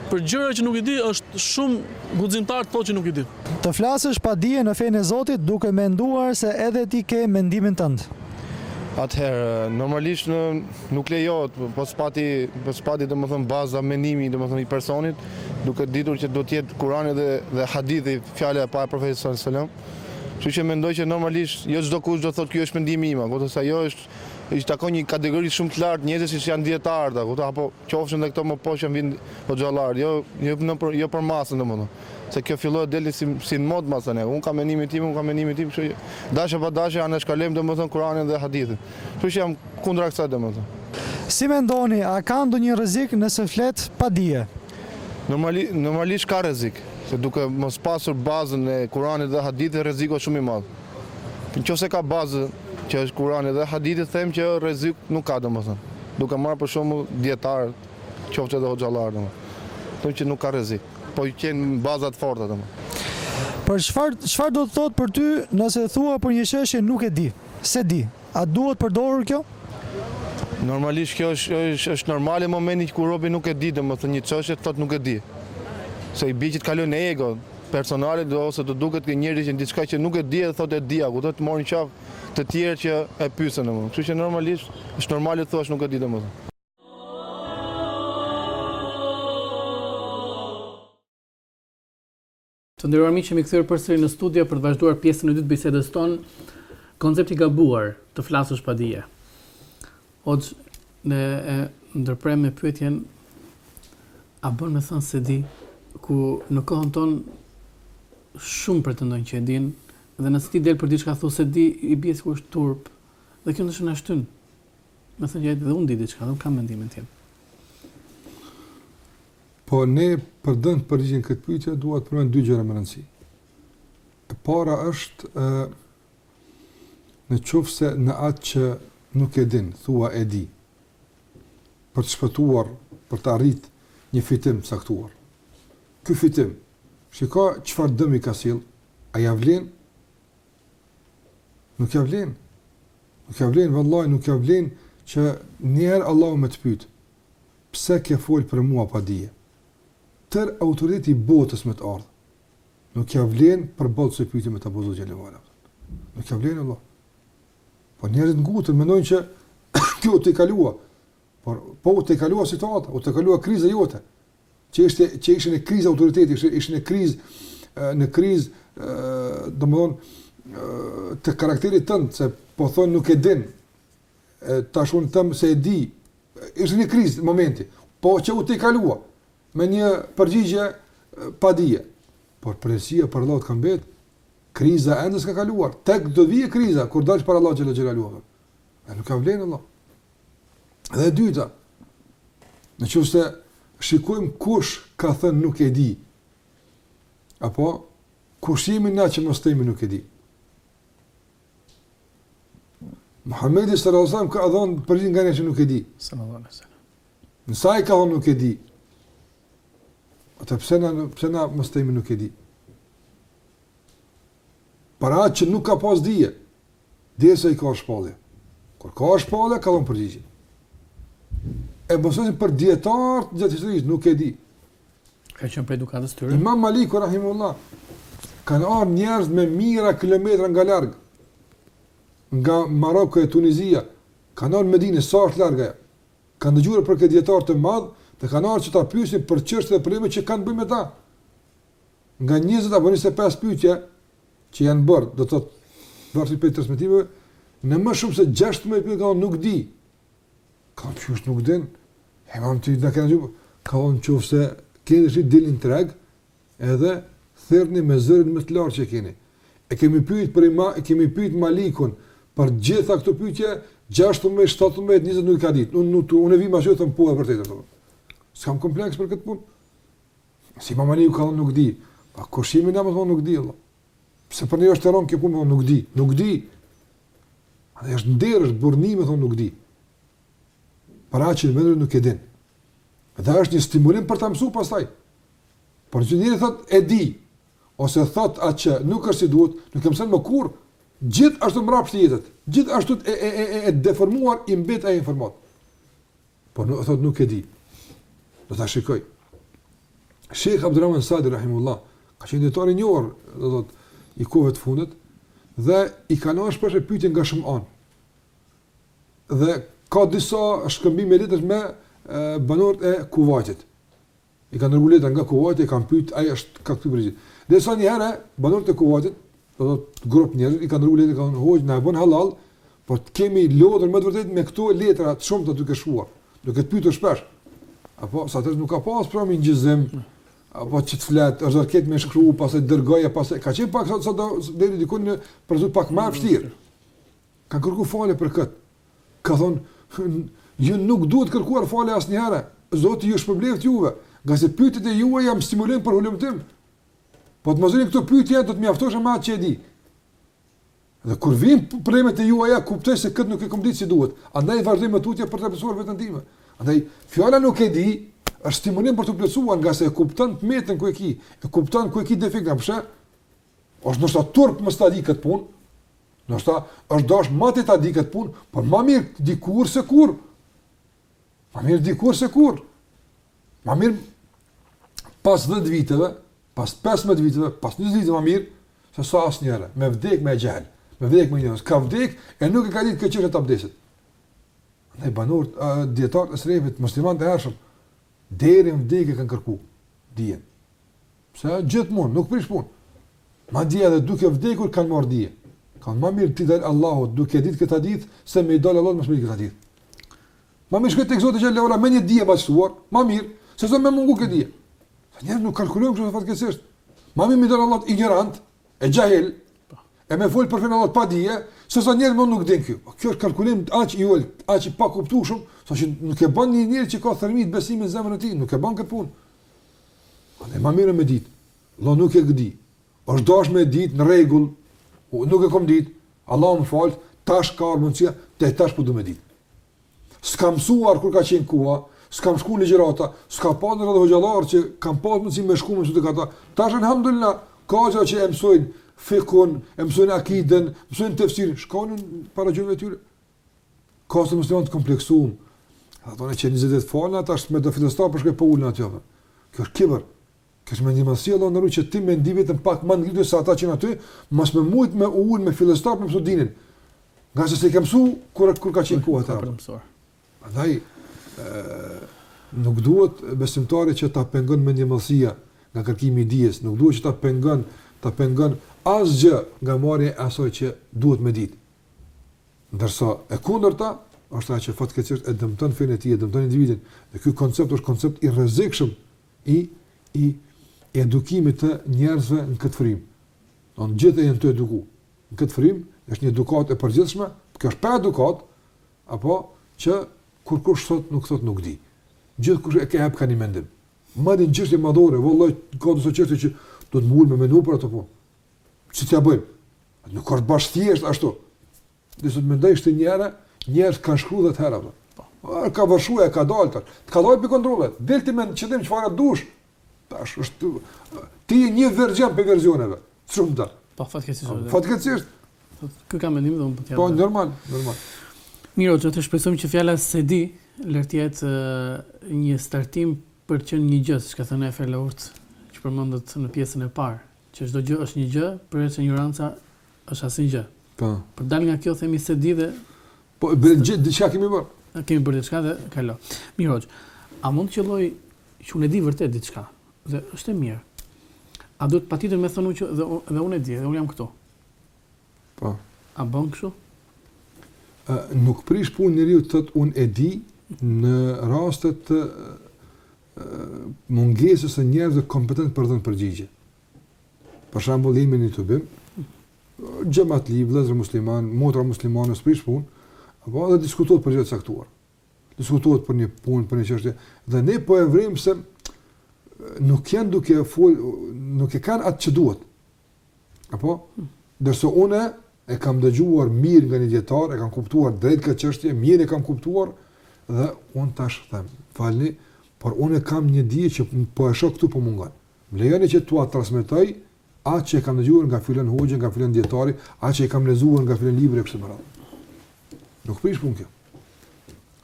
Për gjëra që nuk i di është shumë guximtar të thotë që nuk i di. Të flasësh pa dije në fenë e Zotit duke menduar se edhe ti ke mendimin tënd. Atëherë, normalisht në nuk lejohet po s'pati po s'pati domethënë baza mendimi domethënë i personit, duke ditur që do të jetë Kurani dhe dhe Hadithi fjala e pa e Profetit sallallahu alajhi wasallam. Kështu që mendoj që normalisht jo çdo kush do të thotë ky është mendimi im, apo këtë se ajo është i takon një kategorie shumë të lartë njerëzve siç janë dijetarët, a kupton, apo qofshin edhe këto më poshtë që vijnë hoxhallarët, po jo në për, jo për masën domethënë. Se kjo filloi doli si si në modë masa tani. Un kam mendimin tim, un kam mendimin tim, kështu që dashje pa dashje anashkalojmë domethënë Kur'anin dhe hadithin. Kështu që jam kundra kësaj domethënë. Si mendoni, a ka ndonjë rrezik nëse flet pa dije? Normali, normalisht ka rrezik, se duke mos pasur bazën e Kur'anit dhe hadithit rreziku është shumë i madh. Në qoftë se ka bazë që është Kurani dhe Hadithi them që rrezik nuk ka domethënë. Duke marrë për shembull dietar, qoftë edhe hoxhallar domethënë. Them që nuk ka rrezik. Po qenë bazat të forta domethënë. Për çfarë çfarë do të thotë për ty nëse thua për një çështje nuk e di, s'e di. A duhet përdorur kjo? Normalisht kjo është normale momentin kur robi nuk e di domethënë një çështje të thotë nuk e di. Se i bie që të kalojë në ego personale do ose të duket te njerëzit që diçka që nuk e di dhe thotë e di, apo të marrë në qafë të tjerë që e pyesin domethënë. Kështu që normalisht është normale të thuash nuk e di domethënë. Të nderuar miq, jemi kthyer përsëri në studio për të vazhduar pjesën e dytë të bisedës tonë. Koncept i gabuar, të flasësh pa dije. Hoxhë, ne e ndërpremë me pyetjen a bën me thënë s'e di ku në kohën tonë shumë pretendojnë që e din dhe nëse ti del për diçka thua s'e di i bie sikur është turp dhe kjo ndoshta na shtyn me thënë që edhe unë di diçka, unë kam mendimin tim. Po ne për dhënë përgjigjen kësaj pyetje dua të përmend dy gjëra me rëndësi. E para është ë në qoftë se në atë që nuk e din, thua e di. Për të shpëtuar, për të arrit një fitim të caktuar. Ky fitim, shiko çfarë dëmi ka sill, a ja vlen? Nuk ja vlen. Nuk ja vlen vallahi, nuk ja vlen që një herë Allahu me të pyet, Pse ke fol për mua pa dije. Tërë autoriteti i botës me të ardhë. Nuk ja vlen përballë asaj pyetje me ta bë Zoti xhele ve ala. Nuk ja vlen vallah. Po njerëzit nguten, mendojnë që kjo u tejkalua. Por po u tejkalua situata, u tejkalua kriza jote. Që ishe që ishe në krizë autoriteti, ishe ishe në krizë në krizë, domthon të karakterit tënd se po thonë nuk e din. tash unë them se e di, ishte një krizë momenti, po që u tejkalua me një përgjigje pa dije. Por përgjegjësia para Allahut ka mbetë, kriza ende s'ka kaluar, tek do vijë kriza, kur dalësh para Allahut xhele xhelaluhu. E nuk ja vlen vallah. Dhe e dyta, në qoftë se shikojmë kush ka thënë nuk e di, apo kush jemi na që mos themi nuk e di. Muhamedi sallallahu alaihi wasallam ka thënë për një gjë që nuk e di. Sallallahu alaihi wasallam. Nëse ai ka thënë nuk e di. Atëherë pse na pse na mos themi nuk e di. Për atë që nuk ka pas dije, derisa i ka shpallja. Kur ka shpallje, ka dhënë përgjigje. E mësojnë prej dijetarëve gjatë historisë, nuk e di. Ka qenë prej edukatës tyre. Imam Maliku rahimullah kanë ardhur njerëz me mijëra kilometra nga larg. Nga Maroku e Tunizia kanë ardhur në Medinë sa është larg ajo. Kanë dëgjuar për këtë dijetar të madh dhe kanë ardhur që ta pyesin për çështje dhe probleme që kanë bëjnë me ta. Nga 20 apo 25 pyetje që janë bërë, do të thotë prej transmetimeve, në më shumë se 16 pyetje ka thënë nuk di Ka thënë qysh nuk din, e ma më të gjithë në kërën gjubë, ka thënë në qoftë se keni qejf dilni n'treg, edhe thërrni me zërin më të lartë që keni. E kemi pyt për imam, e kemi pyt Malikun, për gjitha këto pyetje, 16, 17, 20 nuk i ka ditë, unë nuk, unë e vi ma që them po e vërtetë, s'kam kompleks për këtë punë. Si Imam Maliku ka thënë nuk di, po kush jemi ne me thonë nuk di, Allah. Pse për ne është e ronë kjo punë, nuk di, nuk di, Dhe është nder, është burrni, me thonë nuk di. Për atë që me vërtetë nuk e din. Dhe është një stimulim për ta mësu pastaj. Por që njeri thot e di, ose thot atë që nuk është si duhet, nuk e mëson më kurrë, gjithë ashtu mrapsht i jet, gjithë ashtu e, e, e, e deformuar i mbet ajo informatë. Por kur thot nuk e di. Do ta shikoj. Shejh Abdurrahman Sadi rahimehullah, ka qenë dijetar i njohur, do thot, i kohëve të fundit dhe i kanë ardhur shpesh pyetje nga shumë anë. Dhe ka disa shkëmbime letrash me banorët e Kuvajtit. I kanë dërguar letra nga Kuvajti, e kanë pyet, ai u ka kthy përgjigje. Dhe ja një herë banorët e Kuvajtit, do të thotë grup njerëz i kanë dërguar letra kanë thënë hoxhë na e bën hallall, por të kemi lodhur me të vërtetë me këto letra të shumta duke shkruar, duke të pyetur shpesh. Se atëherë nuk ka pas pra me inçizim apo çat, flet, është dashtë këtë me shkru, pastaj e dërgoj e pastaj ka qenë pak sa do deri diku një punë pak më vështirë. Ka kërku falje për kët. Ka thënë, ju nuk duhet kërkuar falje asnjëherë, Zoti ju shpërbleftë juve, ngase pyetjet e juaja më stimulojnë për hulumtim. Po të mos ishin këto pyetje, do të mjaftohesha me atë që e di. Dhe kur vin problemet e juaja, kuptoj se këtë nuk e kam ditë si duhet. Andaj vazhdoj më tutje për të plotësuar veten time. Andaj fjala nuk e di është stimulim për të plotësuar, ngase e kupton t'metën ku e ki, e kupton ku e ki defektin, apo Është ndoshta turp mos ta di këtë punë, ndoshta është dashtë moti ta di këtë punë, por ma mirë dikur se kurrë, ma mirë dikur se kurrë, ma mirë pas 10 viteve, pas 15 viteve, pas 20 viteve ma mirë, sesa asnjëherë, me vdek me xhehl, me vdek me injorancë, ka vdek e nuk e ka ditë këtë çështje të abdesit. Në i banur, dijetarët e selefit, muslimanët e hershëm, deri n'vdekje kanë kërku dijen, Se janë gjithmonë, nuk prish punë. Madje edhe duke vdekur kanë marrë dije. Ka thënë ma mirë t'i dal Allahut duke ditë këtë hadith, se me i dalë Allahut mos me ditë këtë hadith. Ma mirë shkoj tek Zoti xheleshanuhu me një dije ma të shtuar, ma mirë, sesa me mungu kjo dije. Sot ne nuk kalkulojmë kështu fatkeqësisht. Ma mirë me i dalë Allahut injorant, e xhahil, e me folë për fenë e Allahut pa dije, se thonë njerëz mo nuk din ky. Po kjo është kalkulim aq i ulët, aq i pakuptueshëm, saqë nuk e ban një njeri që ka thërrmi besim n'zemrën e tij, nuk e ban këtë punë. Ande ma mire me ditë, Allah nuk e di, është dash me ditë në regull, nuk e kom ditë, Allah më falë, tash ka ardh mundësia, të e tash për po du me ditë. S'ka mësuar kur ka qenë koha, s'ka shku në ligjërata, s'ka pas në rreth hoxhallarë që ka pas mundësi me shku me mësu te ata, tash elhamdulilah, ka që që e mësojnë fikhun, e mësojnë akiden, mësojnë tefsir, shko ulu para gjunjëve tyre. Ka sot musliman të kompleksum, dhe thonë qe njëzet vjet falna, tash me do fillestar për shembull po ulen aty. Kjo është kiber. Kjo është mendjemadhësi Allah na ruj që ti me ndi vetën pak ma nalt se ata që janë aty, mos me mujt me u ul me fillestar për mësu dinin. Ngase s'e ke mësu, kur, kur ka qenë koha jote. Andaj, nuk duhet besimtari që ta pengon mendjemadhësia nga kërkimi i dijes, nuk duhet që ta pengon, ta pengon asgjë nga marrja e asaj që duhet me ditë. Ndërsa e kundërta është ajo që fatkeqësisht e dëmton fenë e tij, e dëmton individin. Dhe ky koncept është koncept i rrezikshëm i i edukimit të njerëzve në këtë frymë. Thu të gjithë janë të edukum. Në këtë frymë është një edukatë e përgjithshme, kjo është pa edukat, apo që kurrkush thot nuk thot nuk di. Gjithkush e ka hap kam mendim. Madje çështje madhore, vëllai ka disa çështje që duhet me u ul me menu për ato punë. Si t'ja bëjmë? Nuk është bash thjesht ashtu. Dhe sot mendoj një herë, njerëz kanë shkruar atëherë. Po. Ai ka vëshu e ka dalë. Të ka dalë prej kontrolle. Del ti me çdo çfarë dush. Tash është ti je një version prej versioneve. Shumta. Po fatkeqësisht. Po, fatkeqësisht. Po, kë kam mendim dhe unë po të jap. Po normal, normal. Mirë, do të shpresojmë që fjala s'e di le të jetë një startim për të qenë një gjë, siç ka thënë Efer Laurt, që përmendet në pjesën e parë. Që çdo gjë është një gjë, përveç se injoranca është asnjëgjë. Po. Për dal nga kjo themi s'e di dhe Po veç diçka kemi bër. Ne kemi bërë diçka dhe kalo. Mirë hoxh. A mund të qëllojë që unë e di vërtet diçka dhe është e mirë. A duhet patjetër me thënë që dhe, dhe unë e di, dhe unë jam këtu. Po. A bën kështu? Ë nuk prish punë njeriu të thotë unë e di në rastet të mungesës së njerëzve kompetent për të dhënë përgjigje. Për shembull, jemi në një tubim, xhematli, vëllezër musliman, motra muslimane s'prish punë, apo edhe diskutohet për gjëra të caktuara. Diskutohet për një punë, për një çështje dhe ne po e vërejmë se nuk janë duke fol, nuk e kanë atë që duhet. Apo? Përderisa unë e kam dëgjuar mirë nga një dijetar, e kam kuptuar drejt këtë qështje, mirë e kam kuptuar, dhe unë tash them, falni, por unë kam një dije që po e shoh këtu po mungon. Më lejoni që t'jua transmetoj atë që kam dëgjuar nga filan hoxhë, nga filan dijetari, atë që kam lexuar nga filan libër kështu me radhë. Nuk prish punë kjo.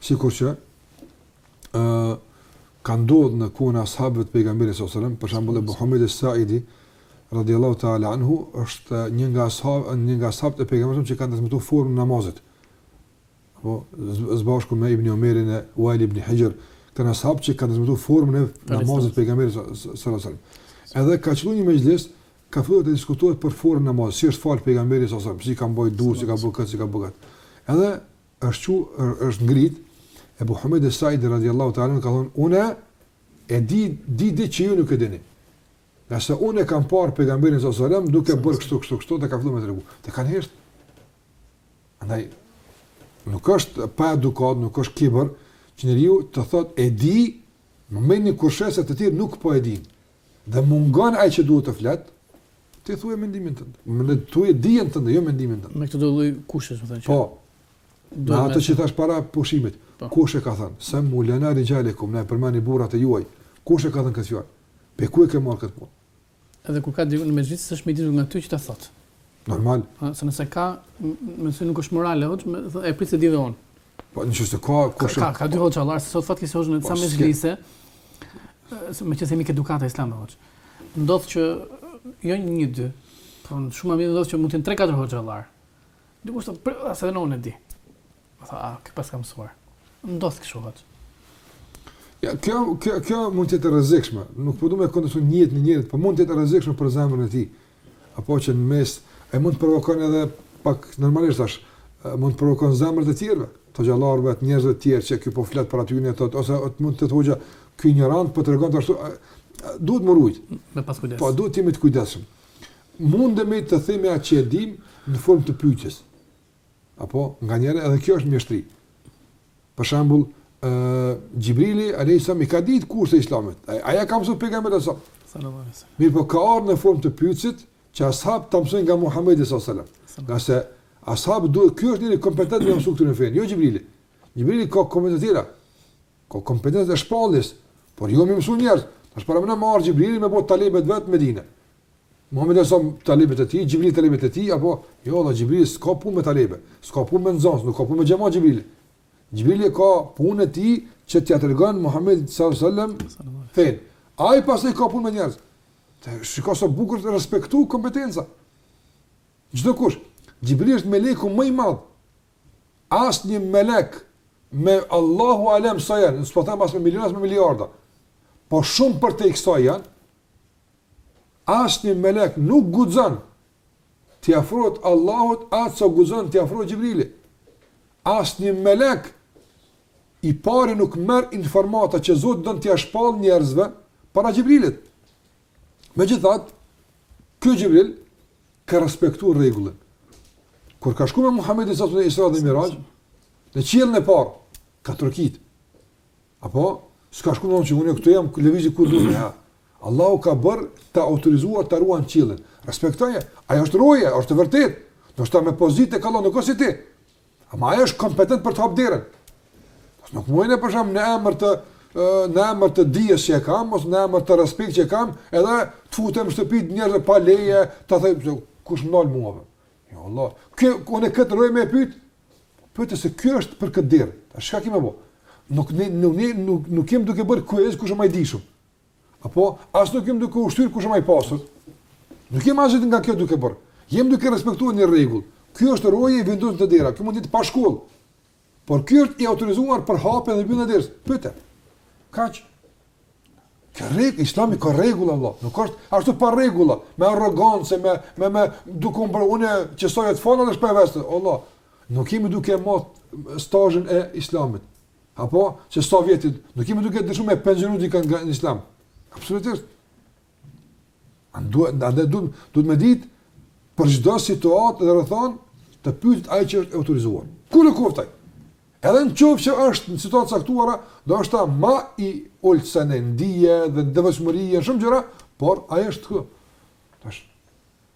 Sikur që ë uh, ka ndodhur në kohën e ashabëve të pejgamberit sallallahu alajhi wasallam, për shembull Ebu Humejd es-Saidi, radijallahu taala anhu është një nga ashabët një nga ashabët e pejgamberit që kanë transmetuar formën e namazit apo së bashku me ibn Omerin e Uail ibn Huxhr janë ashabë që kanë transmetuar formën e namazit të pejgamberit sallallahu alajhi wasallam edhe ka qenë një mexhlis ka filluar të diskutohet për formën e namazit si është fal pejgamberi sallallahu alajhi wasallam si ka mbajt durt si ka bë kët si ka bë kët edhe është çu është ngrit Ebu Humejd es-Saidi radijallahu taala ka thonë unë e di dije që ju nuk e dini Ngase unë e kam parë pejgamberin alejhi selam duke bërë kështu kështu kështu dhe ka filluar me tregu. Të kanë hirt. Andaj nuk është pa edukatë, nuk është kibër që njeriu të thotë e di, në momentin kur sheh se të tjerët nuk po e dinë. Dhe mungon ai që duhet të flet, ti thuaj mendimin tënd. Mendoj thuje dijen tënde, jo mendimin tënd. Me këtë do lloj kushtesh, me thënë që. Po. Atë që thash para pushimit, po. kush e ka thënë? Semmu lena rixhalekum, na përmendni burrat e juaj. Kush e ka thënë këtë fjalë? Prej ku e ke marrë këtë punë? Edhe kur aty në mexhlis s'është më i ditur nga ti që ta thotë. Normal. Ha, se nëse ka, me thënë nuk është morale, hoxhë, me thënë e prit se di dhe unë. Po nëse është ka kush ka ka dy hoxhallarë, se sot fatkeqësisht hoxhë në po, ca mexhlise. Se me themi te edukata islame hoxhë. Ndodh që jo një dy, por shumë më mirë ndodh që mund të jenë 3-4 hoxhallarë. Dikush thotë, a se edhe unë e di. Më tha, a, kë pas ka mësuar? Ndodh kështu, hoxhë. Ja, kjo, kjo, kjo mund të jetë rrezikshme. Nuk po du me t'kontestu nijetin e njerit, po mund të jetë e rrezikshme për zemrën e tij. Apo që në mes ai mund të provokon edhe pak normalisht tash, mund të provokon zemrat e të tjerëve, hoxhallarëve, të njerëzve të tjerë që ky po flet për aty në ato, ose mund të thojë ky ignorant po tregon të ashtu duhet me u rujt. Me pas kujdes. Po duhet të jemi të kujdesshëm. Mundemi të themi atë që e dim në formë të pyetjes. Apo, nganjëherë, edhe kjo është mjeshtri. Për shembull, uh, Xhibrili, alejhi selam, i ka ditë kushtet e islamit. Ai ia ka mësu pejgamberit alejhi selam. Mirëpo, ka ardh në formë të pytsit, që ashabët të mësojnë nga Muhamedi s.a.s. Ngase ashtu duhet, ky është njeri kompetent me mësu këtyne fenë, jo Xhibrili. Xhibrili ka kompetenca tjera. Ka kompetencë të shpalljes, por jo me mësu njerëz. Tash paramendo marr Xhibrili me bot talebet vet në Medine. Muhamedi a.s. talebet e tij, Xhibrili talebet e tij apo jo, Allah Xhibrili s'ka punë me talebe, s'ka punë me nxënës, nuk ka punë me xhamat Xhibrili. Xhibrili ka punë e tij që t'ia tregon Muhamedit sallallahu alaihi wasallam fen. Ai pastaj ka punë me njerëz. Shiko sa bukur të respektu kompetenca. Çdokush, Xhibrili është meleku më i madh asnjë melek me Allahu alem sa janë, unë s'po them as me miliona, as me miliarda, po shumë përtej kësaj janë, asnjë melek nuk guxon t'i afrohet Allahut aq sa guxon t'i afrohet Xhibrili. Asnjë melek i pari nuk merr informata që Zoti don t'i shpall njerëzve para Xhibrilit. Megjithatë, ky Xhibril ka respektu rregullin. Kur ka shku me Muhamedin a.s. në Isra dhe Miraj, në qiellin e parë ka trokit. Apo s'ka shkuar që unë këtu jam ku lëvizi ku dua Allahu ka bërë të autorizuar ta ruan qiellin. Respektoje, ajo është roje, është e vërtetë. Do të thotë me pozitë e kalon, nuk është si ti. Ama ajo është kompetent për të hap derën. Unë nuk mundem për shembull në emër të në emër të dijes që e kam, ose në emër të respektit që e kam, edhe të futem në shtëpi të njerëzve pa leje, të them po kush më ndal mua. Jo vallah. Kam unë këtë roje me pyet? Pyet se ky është për këtë derë. Tash çka kemi bë? Nuk ne nuk ne nuk nuk jemi duke bërë kuiz kush më i dijshëm. Apo, as nuk jemi duke u shtyrë kush ma i pasur. Nuk jemi asgjë nga kjo duke bërë. Jemi duke respektuar një rregull. Ky është roje i vendosur te dera. Ky mund të jetë pa shkollë. Por ky është i autorizuar për hapjen dhe mbylljen e derës. Pyete. Kaq. Kjo rregull, Islami ka rregulla vallah. Nuk është ashtu pa rregulla, me arrogancë, me me me duke u bërë unë që sa vjet falem dhe çfarë bëj. Vallah, nuk jemi duke matë stazhin e Islamit. Apo, qe sa vjet, nuk jemi duke dashtë me penzionu dikë nga Islami. Absolutisht. Andaj duhet, duhet me dit për çdo situatë dhe rrethanë të pytet ai që është autorizuar. Kushdo qoftë ai? Edhe në qoftë që është në situata të caktuara, ndoshta ma i ulët se ne në dije dhe në devotshmëri, në shumë gjëra, por ai është te dera.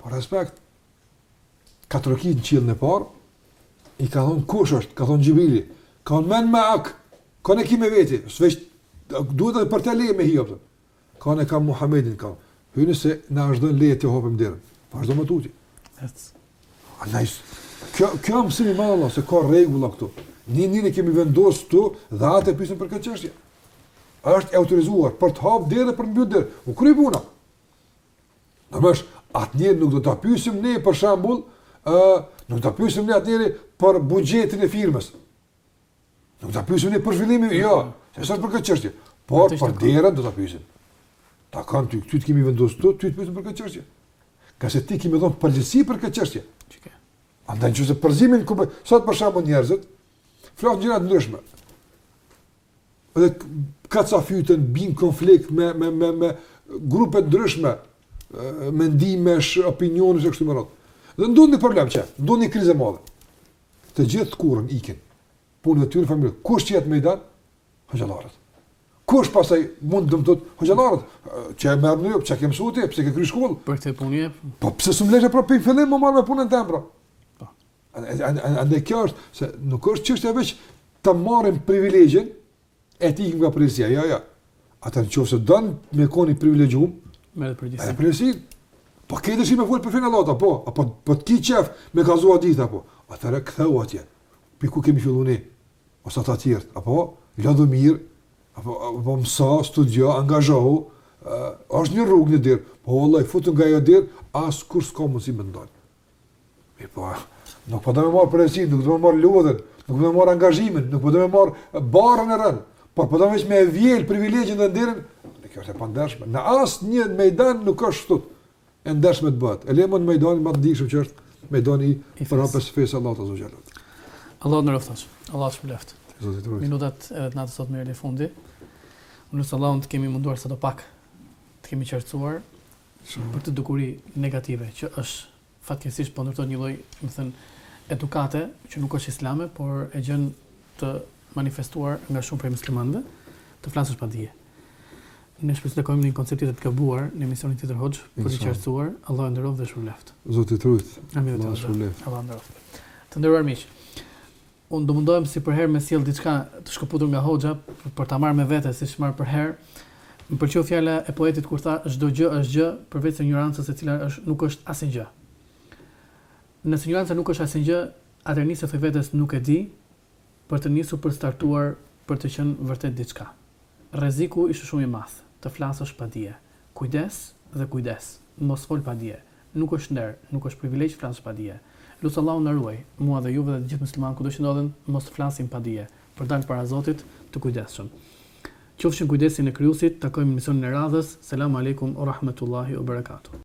Po respekt. Ka trokit në qiellin e parë, i kanë thonë kush është, ka thonë Xhibrili, kanë thonë men meak, kë ki me veti, se veç, duhet edhe për të leje me hi, ka thonë kam Muhammedin, kanë thonë, hyni se na është dhënë leje të hapim derën, vazhdo më tutje. Andaj, kjo, kjo mësim i madh vallah, se ka rregulla këtu, një njeri kemi vendosur aty, dhe atë e pyesin për këtë çështje. është i autorizuar për të hapë derën dhe për të mbyllë derën, u kry puna. Domethënë, atë njeri nuk do ta pyesim ne për shembull, ë, nuk ta pyesim ne atë njeri për buxhetin e firmës. Nuk ta pyesim ne për zhvillimin, jo, se është për këtë çështje. Por për derën do ta pyesim. Ta kem ty, ty të kemi vendosur këtu, ty të pyesim për këtë çështje. Ngase të kemi dhënë përgjegjësi për këtë çështje. Çike. Andaj ju të përzimin ku sot për shembull njerëzit flasin gjëra të ndryshme. dhe kacafyten bien konflikt me me me me grupe të ndryshme mendimesh, opinionesh e kështu me radhë. Dhe ndodh një problem që, ndodh një krizë e madhe. Të gjithë dikur ikin. Punët e tyre familje. Kush ka jetë me i dalë? Hoxhallarët. Kush pastaj mund të më thotë, hoxhallarët, që e mërë në jopë, që e kemë sotë, pse ke kry shkollë? Për këtë punë je, apo? Po, pse s'më leje prej në fillim, me u marrë me punën teme, bre. Po. Andaj kjo është se nuk është çështja veç ta marrim privilegjin e të ikim nga përgjegjësia, jo, jo. Ata në qofë se don me konë i privilegjum, merre dhe përgjegjësinë. Merre dhe përgjegjësinë. Po ke dëshirë me folë për fenë e Allahut apo? Apo po ti ki qef me kallzuar dije apo? Atëherë ktheu atje. Prej ku kemi filluar ne? Ose ata të tjerë, apo lodhu mirë, apo apo mëso, studio, angazhohu. Ë, është një rrugë, një derë. Po vallai futu nga ajo derë, askush s'ka mundësi me ndal. Mirpo, nuk po do të marr përgjegjësi, nuk do të marr lodhjen, nuk do të marr angazhimin, nuk po do të marr barrën e rënd, por po do veç me vjel privilegjin dhe nderin. E kjo është e pandershme. Në asnjë mejdan nuk është kështu e ndershme të bëhet. E le më në mejdanin më të ndjeshëm që është mejdani i thirrjes, fesë Allahut xhelle. Allahu na ruajttë. Allahu shpërbleftë. Minutat edhe na u sosën, erdhi fundi. Inshallah të kemi munduar sadopak të kemi qartësuar Për këtë dukuri negative që është fatkeqësisht po ndërtohet një lloj, domethënë, edukate që nuk është islame, por e gjen të manifestuar nga shumë prej muslimanëve, të flasësh pa dije. Ne shpresoj takohemi në një koncept tjetër të gabuar në emisionin tjetër Hoxh, për të qartësuar, Allahu nderoftë dhe shpërbleftë. Zoti t'ruajt. Amin. Allahu shpërbleftë. Allahu nderoftë. Të nderuar miq, Unë do mundohem si përherë me sjellë diçka të shkëputur nga Hoxha, për ta marrë me vete siç marr përherë. Më pëlqeu fjala e poetit kur tha çdo gjë është gjë, përveçse injorancës e cila është nuk është asnjë gjë. Nëse injoranca nuk është asnjë gjë, atëherë nis e thuaj vetes nuk e di, për të nisur për të startuar për të qenë vërtet diçka. Rreziku ishte shumë i madh, të flasësh pa dije. Kujdes dhe kujdes, mos fol pa dije. Nuk është nder, nuk është privilegj flasësh pa dije. Lus Allahun na ruajë, mua dhe juve dhe të gjithë muslimanët kudo që ndodhen, mos të flasim pa dije, për dalë para Zotit, të kujdesshëm. Qofshin kujdesin e Krijuesit, takohemi në emisionin e radhës, Selamu Alejkum ue Rahmetullahi ue Berekatuhu.